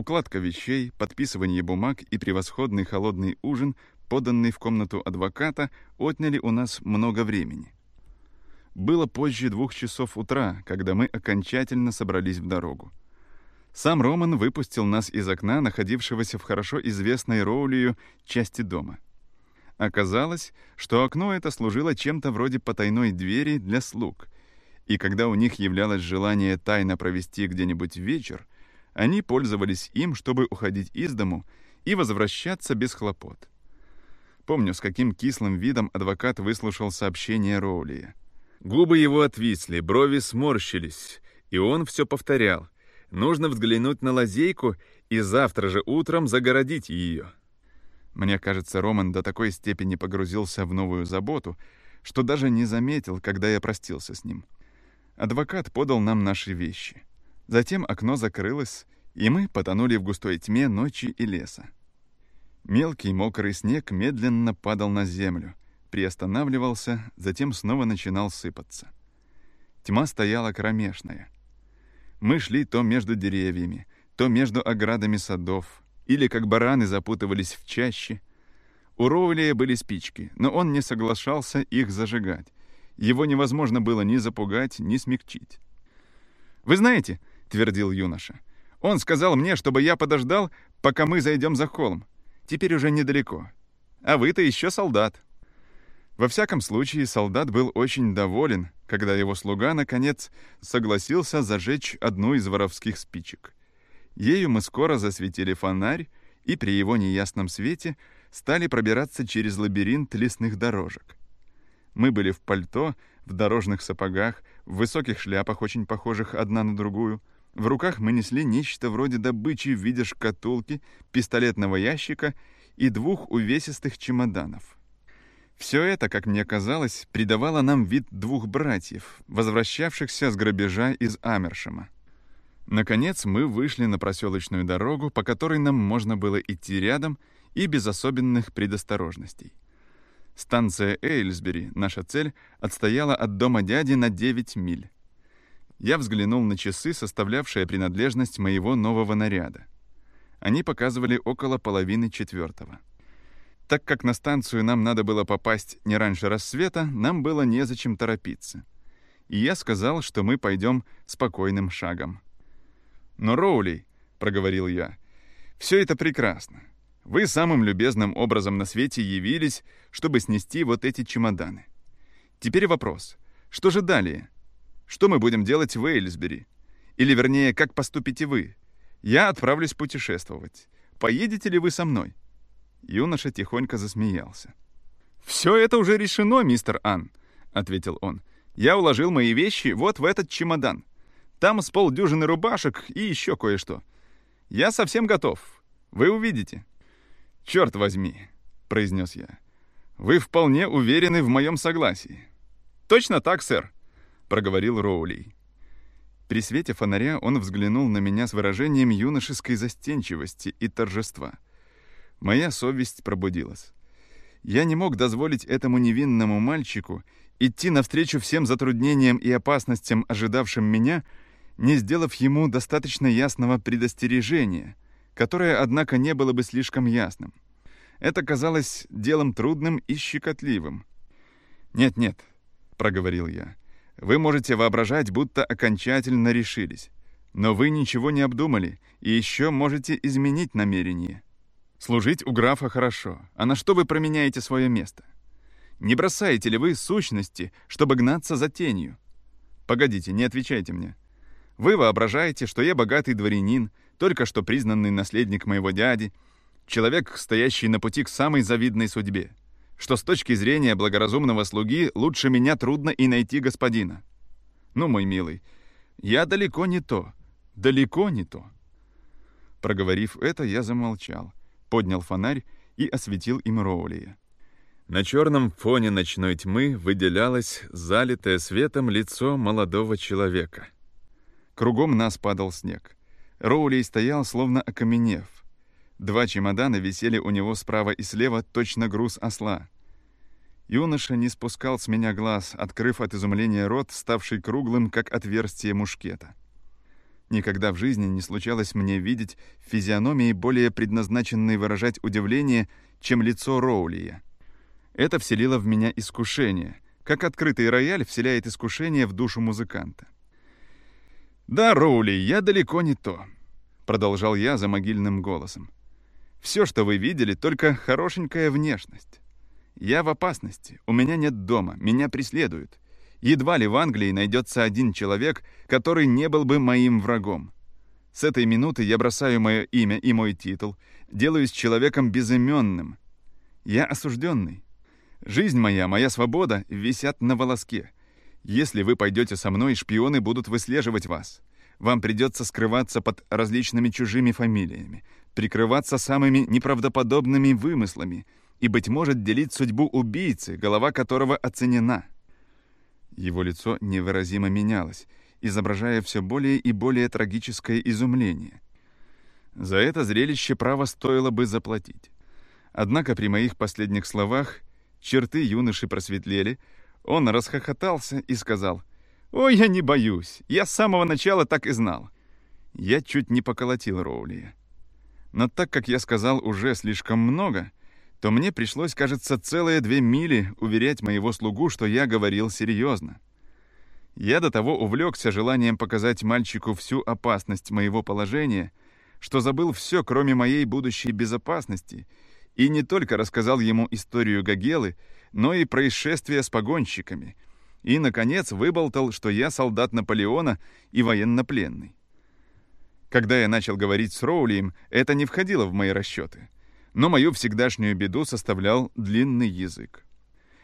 укладка вещей, подписывание бумаг и превосходный холодный ужин, поданный в комнату адвоката, отняли у нас много времени. Было позже двух часов утра, когда мы окончательно собрались в дорогу. Сам Роман выпустил нас из окна, находившегося в хорошо известной Роулию части дома. Оказалось, что окно это служило чем-то вроде потайной двери для слуг, и когда у них являлось желание тайно провести где-нибудь вечер, они пользовались им, чтобы уходить из дому и возвращаться без хлопот. Помню, с каким кислым видом адвокат выслушал сообщение Роулия. Губы его отвисли, брови сморщились, и он все повторял. Нужно взглянуть на лазейку и завтра же утром загородить ее. Мне кажется, Роман до такой степени погрузился в новую заботу, что даже не заметил, когда я простился с ним. Адвокат подал нам наши вещи. Затем окно закрылось, и мы потонули в густой тьме ночи и леса. Мелкий мокрый снег медленно падал на землю, приостанавливался, затем снова начинал сыпаться. Тьма стояла кромешная. Мы шли то между деревьями, то между оградами садов, или как бараны запутывались в чаще. У Роулия были спички, но он не соглашался их зажигать. Его невозможно было ни запугать, ни смягчить. «Вы знаете, твердил юноша. «Он сказал мне, чтобы я подождал, пока мы зайдем за холм. Теперь уже недалеко. А вы-то еще солдат». Во всяком случае, солдат был очень доволен, когда его слуга, наконец, согласился зажечь одну из воровских спичек. Ею мы скоро засветили фонарь, и при его неясном свете стали пробираться через лабиринт лесных дорожек. Мы были в пальто, в дорожных сапогах, в высоких шляпах, очень похожих одна на другую — в руках мы несли нечто вроде добычи в виде шкатулки, пистолетного ящика и двух увесистых чемоданов. Все это, как мне казалось, придавало нам вид двух братьев, возвращавшихся с грабежа из Амершема. Наконец мы вышли на проселочную дорогу, по которой нам можно было идти рядом и без особенных предосторожностей. Станция Эйлсбери, наша цель, отстояла от дома дяди на 9 миль. Я взглянул на часы, составлявшие принадлежность моего нового наряда. Они показывали около половины четвертого. Так как на станцию нам надо было попасть не раньше рассвета, нам было незачем торопиться. И я сказал, что мы пойдем спокойным шагом. «Но, Роули», — проговорил я, — «все это прекрасно. Вы самым любезным образом на свете явились, чтобы снести вот эти чемоданы. Теперь вопрос. Что же далее?» Что мы будем делать в Эйлсбери? Или, вернее, как поступите вы? Я отправлюсь путешествовать. Поедете ли вы со мной?» Юноша тихонько засмеялся. «Все это уже решено, мистер Ан», — ответил он. «Я уложил мои вещи вот в этот чемодан. Там с полдюжины рубашек и еще кое-что. Я совсем готов. Вы увидите». «Черт возьми», — произнес я. «Вы вполне уверены в моем согласии». «Точно так, сэр», проговорил Роули. При свете фонаря он взглянул на меня с выражением юношеской застенчивости и торжества. Моя совесть пробудилась. Я не мог дозволить этому невинному мальчику идти навстречу всем затруднениям и опасностям, ожидавшим меня, не сделав ему достаточно ясного предостережения, которое, однако, не было бы слишком ясным. Это казалось делом трудным и щекотливым. «Нет-нет», — проговорил я, вы можете воображать, будто окончательно решились. Но вы ничего не обдумали и еще можете изменить намерение. Служить у графа хорошо, а на что вы променяете свое место? Не бросаете ли вы сущности, чтобы гнаться за тенью? Погодите, не отвечайте мне. Вы воображаете, что я богатый дворянин, только что признанный наследник моего дяди, человек, стоящий на пути к самой завидной судьбе что с точки зрения благоразумного слуги лучше меня трудно и найти господина. Ну, мой милый, я далеко не то, далеко не то. Проговорив это, я замолчал, поднял фонарь и осветил им Роулия. На черном фоне ночной тьмы выделялось залитое светом лицо молодого человека. Кругом нас падал снег. Роулей стоял, словно окаменев, Два чемодана висели у него справа и слева, точно груз осла. Юноша не спускал с меня глаз, открыв от изумления рот, ставший круглым, как отверстие мушкета. Никогда в жизни не случалось мне видеть физиономии, более предназначенные выражать удивление, чем лицо Роулия. Это вселило в меня искушение, как открытый рояль вселяет искушение в душу музыканта. «Да, Роули, я далеко не то», — продолжал я за могильным голосом. «Все, что вы видели, только хорошенькая внешность. Я в опасности, у меня нет дома, меня преследуют. Едва ли в Англии найдется один человек, который не был бы моим врагом. С этой минуты я бросаю мое имя и мой титул, делаюсь человеком безыменным. Я осужденный. Жизнь моя, моя свобода висят на волоске. Если вы пойдете со мной, шпионы будут выслеживать вас. Вам придется скрываться под различными чужими фамилиями, прикрываться самыми неправдоподобными вымыслами и, быть может, делить судьбу убийцы, голова которого оценена. Его лицо невыразимо менялось, изображая все более и более трагическое изумление. За это зрелище право стоило бы заплатить. Однако при моих последних словах черты юноши просветлели, он расхохотался и сказал, «Ой, я не боюсь, я с самого начала так и знал». Я чуть не поколотил Роулия. Но так как я сказал уже слишком много, то мне пришлось, кажется, целые две мили уверять моего слугу, что я говорил серьезно. Я до того увлекся желанием показать мальчику всю опасность моего положения, что забыл все, кроме моей будущей безопасности, и не только рассказал ему историю Гагелы, но и происшествия с погонщиками, и, наконец, выболтал, что я солдат Наполеона и военнопленный. Когда я начал говорить с Роулием, это не входило в мои расчеты — но мою всегдашнюю беду составлял длинный язык.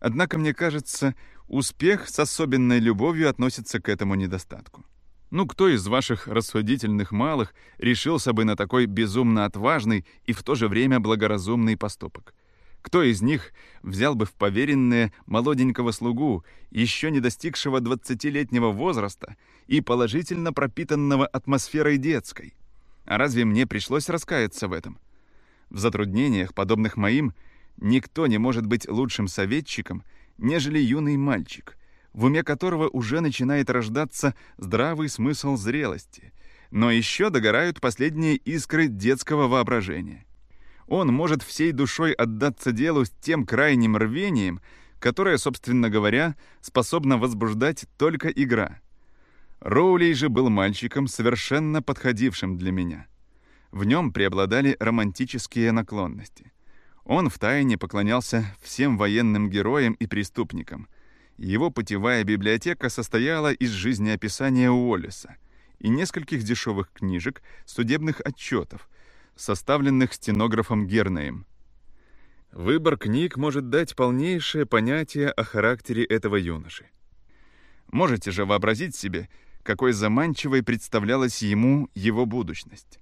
Однако, мне кажется, успех с особенной любовью относится к этому недостатку. Ну, кто из ваших рассудительных малых решился бы на такой безумно отважный и в то же время благоразумный поступок? Кто из них взял бы в поверенное молоденького слугу, еще не достигшего двадцатилетнего возраста и положительно пропитанного атмосферой детской? А разве мне пришлось раскаяться в этом? В затруднениях, подобных моим, никто не может быть лучшим советчиком, нежели юный мальчик, в уме которого уже начинает рождаться здравый смысл зрелости, но еще догорают последние искры детского воображения. Он может всей душой отдаться делу с тем крайним рвением, которое, собственно говоря, способна возбуждать только игра. Роулей же был мальчиком, совершенно подходившим для меня — в нем преобладали романтические наклонности. Он втайне поклонялся всем военным героям и преступникам. Его путевая библиотека состояла из жизнеописания Уоллеса и нескольких дешевых книжек, судебных отчетов, составленных стенографом Гернеем. Выбор книг может дать полнейшее понятие о характере этого юноши. Можете же вообразить себе, какой заманчивой представлялась ему его будущность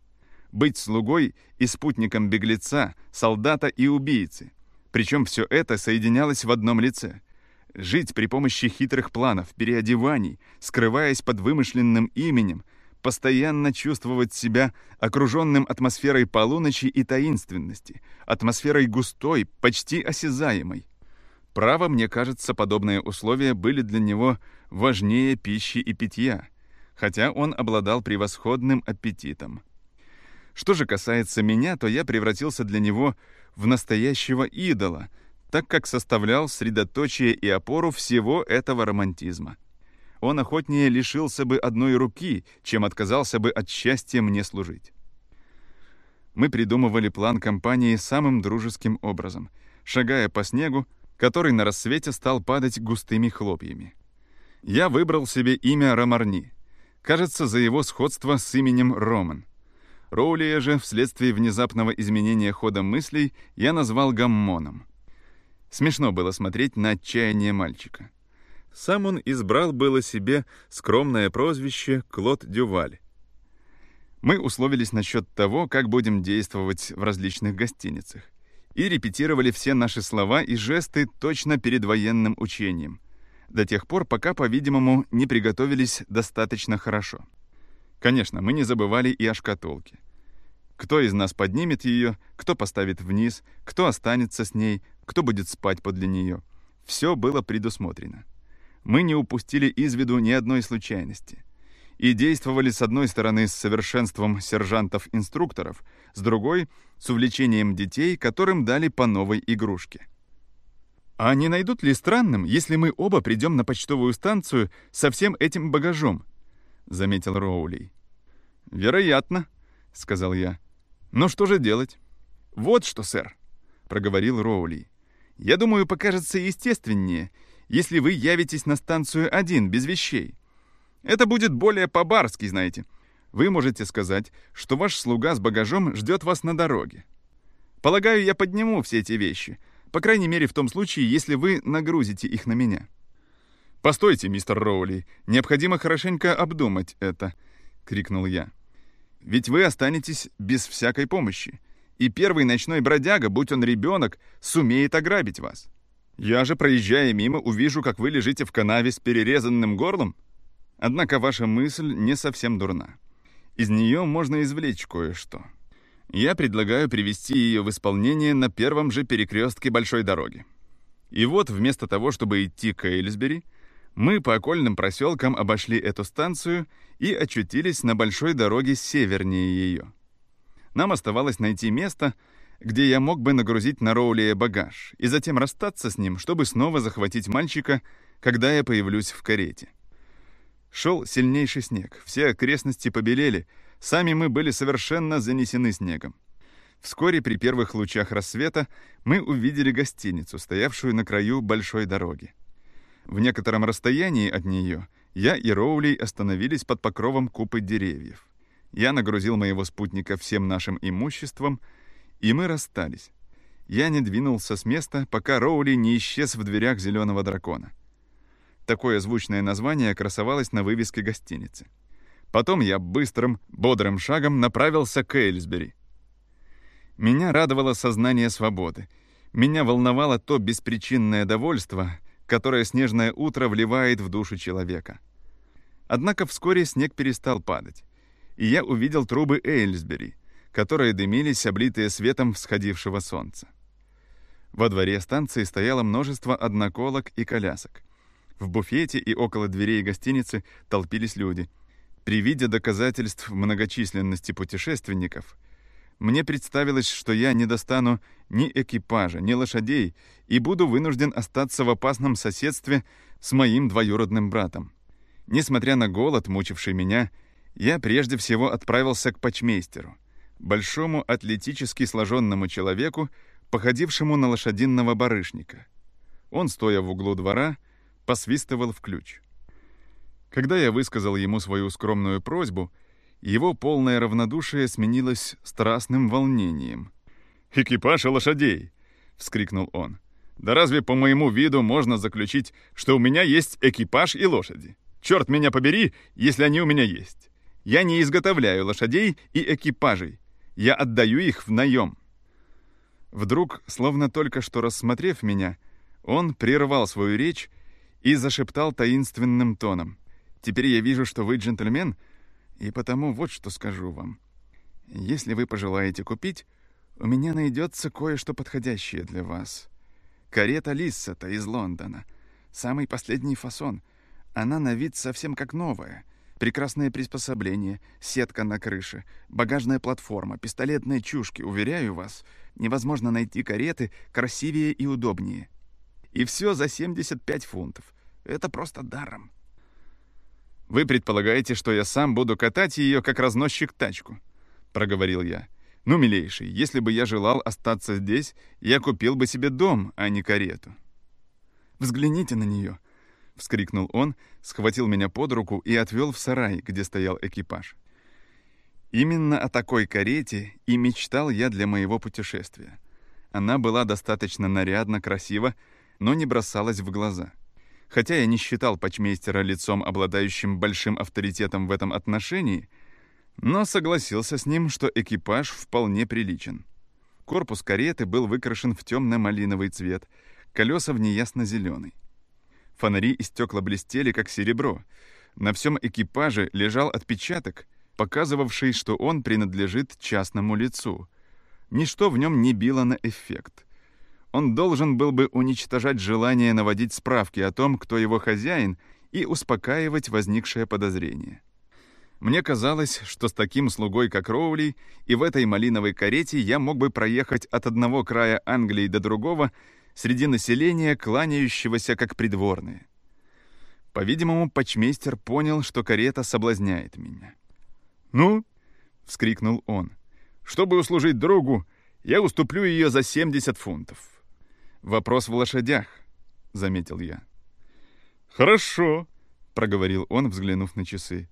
быть слугой и спутником беглеца, солдата и убийцы. Причем все это соединялось в одном лице. Жить при помощи хитрых планов, переодеваний, скрываясь под вымышленным именем, постоянно чувствовать себя окруженным атмосферой полуночи и таинственности, атмосферой густой, почти осязаемой. Право, мне кажется, подобные условия были для него важнее пищи и питья, хотя он обладал превосходным аппетитом. Что же касается меня, то я превратился для него в настоящего идола, так как составлял средоточие и опору всего этого романтизма. Он охотнее лишился бы одной руки, чем отказался бы от счастья мне служить. Мы придумывали план кампании самым дружеским образом, шагая по снегу, который на рассвете стал падать густыми хлопьями. Я выбрал себе имя Ромарни, кажется, за его сходство с именем Роман — Роулия же, вследствие внезапного изменения хода мыслей, я назвал гаммоном. Смешно было смотреть на отчаяние мальчика. Сам он избрал было себе скромное прозвище Клод Дюваль. Мы условились насчет того, как будем действовать в различных гостиницах, и репетировали все наши слова и жесты точно перед военным учением, до тех пор, пока, по-видимому, не приготовились достаточно хорошо. Конечно, мы не забывали и о шкатулке. Кто из нас поднимет ее, кто поставит вниз, кто останется с ней, кто будет спать подле нее. Все было предусмотрено. Мы не упустили из виду ни одной случайности. и действовали с одной стороны с совершенством сержантов-инструкторов, с другой — с увлечением детей, которым дали по новой игрушке. А не найдут ли странным, если мы оба придем на почтовую станцию со всем этим багажом? Заметил Роули. Вероятно, сказал я. Но что же делать? Вот что, сэр, проговорил Роули. Я думаю, покажется естественнее, если вы явитесь на станцию один, без вещей. Это будет более по-барски, знаете. Вы можете сказать, что ваш слуга с багажом ждет вас на дороге. Полагаю, я подниму все эти вещи, по крайней мере в том случае, если вы нагрузите их на меня. «Постойте, мистер Роули, необходимо хорошенько обдумать это», — крикнул я. «Ведь вы останетесь без всякой помощи, и первый ночной бродяга, будь он ребенок, сумеет ограбить вас. Я же, проезжая мимо, увижу, как вы лежите в канаве с перерезанным горлом. Однако ваша мысль не совсем дурна. Из нее можно извлечь кое-что. Я предлагаю привести ее в исполнение на первом же перекрестке большой дороги. И вот вместо того, чтобы идти к Эйлсбери, мы по окольным проселкам обошли эту станцию и очутились на большой дороге севернее ее. Нам оставалось найти место, где я мог бы нагрузить на Роулия багаж и затем расстаться с ним, чтобы снова захватить мальчика, когда я появлюсь в карете. Шел сильнейший снег, все окрестности побелели, сами мы были совершенно занесены снегом. Вскоре при первых лучах рассвета мы увидели гостиницу, стоявшую на краю большой дороги. В некотором расстоянии от нее я и Роулей остановились под покровом купы деревьев. Я нагрузил моего спутника всем нашим имуществом, и мы расстались. Я не двинулся с места, пока Роули не исчез в дверях зеленого дракона. Такое звучное название красовалось на вывеске гостиницы. Потом я быстрым, бодрым шагом направился к Эйлсбери. Меня радовало сознание свободы. Меня волновало то беспричинное довольство, которое снежное утро вливает в душу человека. Однако вскоре снег перестал падать, и я увидел трубы Эйлсбери, которые дымились, облитые светом всходившего солнца. Во дворе станции стояло множество одноколок и колясок. В буфете и около дверей гостиницы толпились люди. При виде доказательств многочисленности путешественников мне представилось, что я не достану ни экипажа, ни лошадей и буду вынужден остаться в опасном соседстве с моим двоюродным братом. Несмотря на голод, мучивший меня, я прежде всего отправился к почмейстеру, большому атлетически сложенному человеку, походившему на лошадиного барышника. Он, стоя в углу двора, посвистывал в ключ. Когда я высказал ему свою скромную просьбу, его полное равнодушие сменилось страстным волнением. «Экипаж и лошадей!» — вскрикнул он. «Да разве по моему виду можно заключить, что у меня есть экипаж и лошади? Черт меня побери, если они у меня есть! Я не изготовляю лошадей и экипажей, я отдаю их в наем». Вдруг, словно только что рассмотрев меня, он прервал свою речь и зашептал таинственным тоном. «Теперь я вижу, что вы джентльмен, и потому вот что скажу вам. Если вы пожелаете купить, у меня найдется кое-что подходящее для вас. Карета Лиссета из Лондона. Самый последний фасон. Она на вид совсем как новая. Прекрасное приспособление, сетка на крыше, багажная платформа, пистолетные чушки. Уверяю вас, невозможно найти кареты красивее и удобнее. И все за 75 фунтов. Это просто даром. «Вы предполагаете, что я сам буду катать ее, как разносчик тачку?» — проговорил я. «Ну, милейший, если бы я желал остаться здесь, я купил бы себе дом, а не карету». «Взгляните на нее!» — вскрикнул он, схватил меня под руку и отвел в сарай, где стоял экипаж. Именно о такой карете и мечтал я для моего путешествия. Она была достаточно нарядно, красива, но не бросалась в глаза — Хотя я не считал почмейстера лицом, обладающим большим авторитетом в этом отношении, но согласился с ним, что экипаж вполне приличен. Корпус кареты был выкрашен в темно-малиновый цвет, колеса в неясно-зеленый. Фонари и стекла блестели, как серебро. На всем экипаже лежал отпечаток, показывавший, что он принадлежит частному лицу. Ничто в нем не било на эффект он должен был бы уничтожать желание наводить справки о том, кто его хозяин, и успокаивать возникшее подозрение. Мне казалось, что с таким слугой, как Роули, и в этой малиновой карете я мог бы проехать от одного края Англии до другого среди населения, кланяющегося как придворные. По-видимому, почмейстер понял, что карета соблазняет меня. «Ну?» — вскрикнул он. «Чтобы услужить другу, я уступлю ее за 70 фунтов». «Вопрос в лошадях», — заметил я. «Хорошо», — проговорил он, взглянув на часы.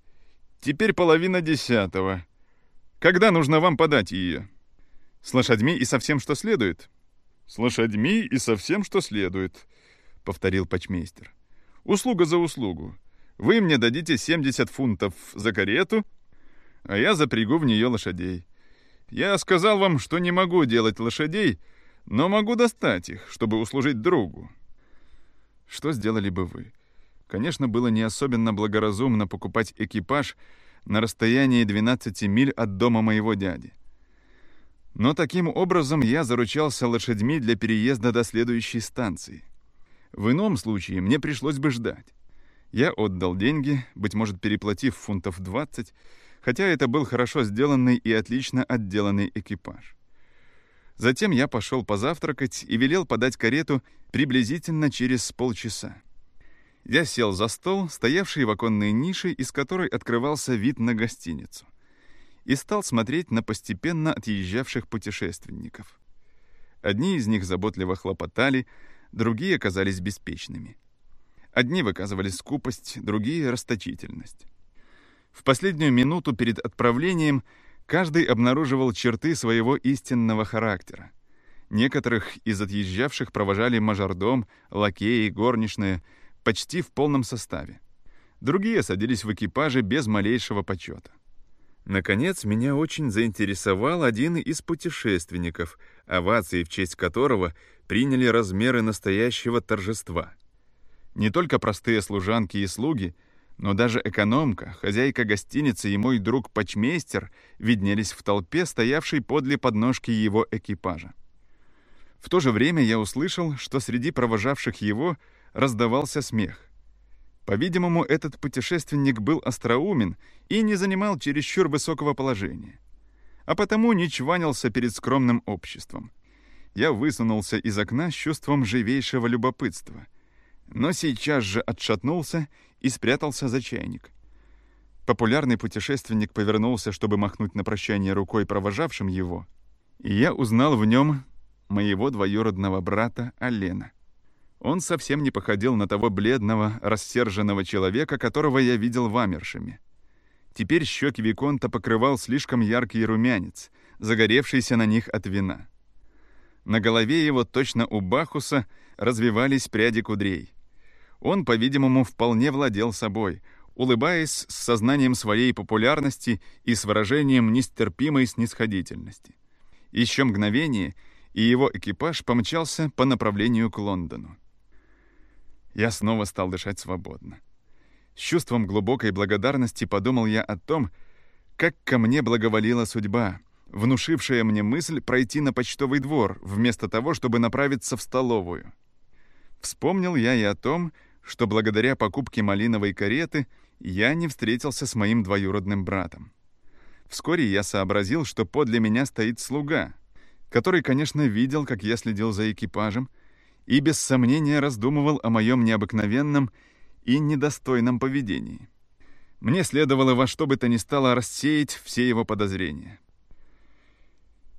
«Теперь половина десятого. Когда нужно вам подать ее?» «С лошадьми и со всем, что следует?» «С лошадьми и со всем, что следует», — повторил почмейстер. «Услуга за услугу. Вы мне дадите 70 фунтов за карету, а я запрягу в нее лошадей. Я сказал вам, что не могу делать лошадей, но могу достать их, чтобы услужить другу». Что сделали бы вы? Конечно, было не особенно благоразумно покупать экипаж на расстоянии 12 миль от дома моего дяди. Но таким образом я заручался лошадьми для переезда до следующей станции. В ином случае мне пришлось бы ждать. Я отдал деньги, быть может, переплатив фунтов 20, хотя это был хорошо сделанный и отлично отделанный экипаж. Затем я пошел позавтракать и велел подать карету приблизительно через полчаса. Я сел за стол, стоявший в оконной нише, из которой открывался вид на гостиницу, и стал смотреть на постепенно отъезжавших путешественников. Одни из них заботливо хлопотали, другие оказались беспечными. Одни выказывали скупость, другие — расточительность. В последнюю минуту перед отправлением каждый обнаруживал черты своего истинного характера. Некоторых из отъезжавших провожали мажордом, лакеи, горничные — почти в полном составе. Другие садились в экипаже без малейшего почета. Наконец, меня очень заинтересовал один из путешественников, овации в честь которого приняли размеры настоящего торжества. Не только простые служанки и слуги, но даже экономка, хозяйка гостиницы и мой друг-почмейстер виднелись в толпе, стоявшей подле подножки его экипажа. В то же время я услышал, что среди провожавших его раздавался смех. По-видимому, этот путешественник был остроумен и не занимал чересчур высокого положения. А потому не чванился перед скромным обществом. Я высунулся из окна с чувством живейшего любопытства. Но сейчас же отшатнулся и спрятался за чайник. Популярный путешественник повернулся, чтобы махнуть на прощание рукой провожавшим его, и я узнал в нем моего двоюродного брата Алена. Он совсем не походил на того бледного, рассерженного человека, которого я видел в Амершеме. Теперь щеки Виконта покрывал слишком яркий румянец, загоревшийся на них от вина. На голове его, точно у Бахуса, развивались пряди кудрей. Он, по-видимому, вполне владел собой, улыбаясь с сознанием своей популярности и с выражением нестерпимой снисходительности. Еще мгновение, и его экипаж помчался по направлению к Лондону. Я снова стал дышать свободно. С чувством глубокой благодарности подумал я о том, как ко мне благоволила судьба, внушившая мне мысль пройти на почтовый двор, вместо того, чтобы направиться в столовую. Вспомнил я и о том, что благодаря покупке малиновой кареты я не встретился с моим двоюродным братом. Вскоре я сообразил, что подле меня стоит слуга, который, конечно, видел, как я следил за экипажем, и без сомнения раздумывал о моем необыкновенном и недостойном поведении. Мне следовало во что бы то ни стало рассеять все его подозрения.